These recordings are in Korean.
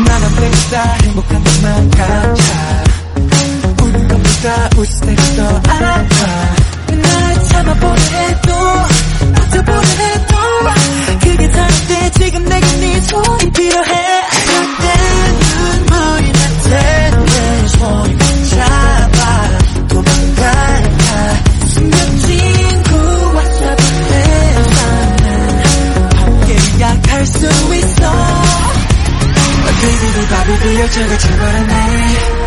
나는 뺏다. 행복한 듯만 감자. 우는 것보다 웃을 때가 더 아파 날 참아보 그저가 지버렸네.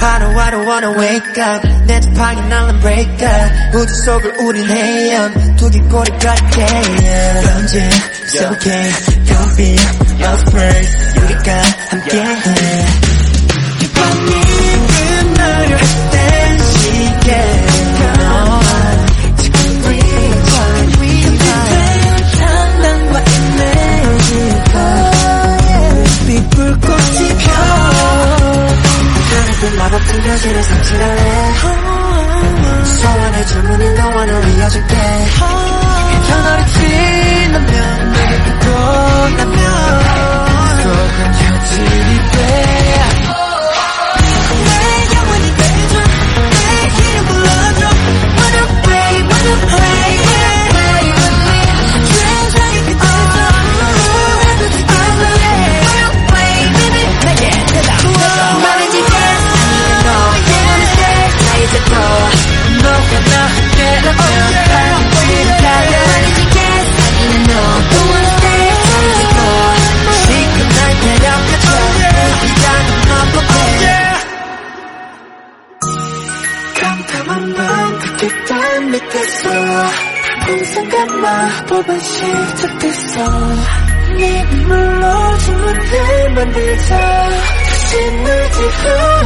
I know I don't wanna wake up. 내 지팡이 날란 break up. 우주 속을 우린 헤엄 두 귀꼬리 갈게 변진, so okay, you'll be my first 우리가 함께. touch again 있어. 본 순간 마법은 시작됐어. 네 눈물로 주문을 만들자. 다시 널 뒤로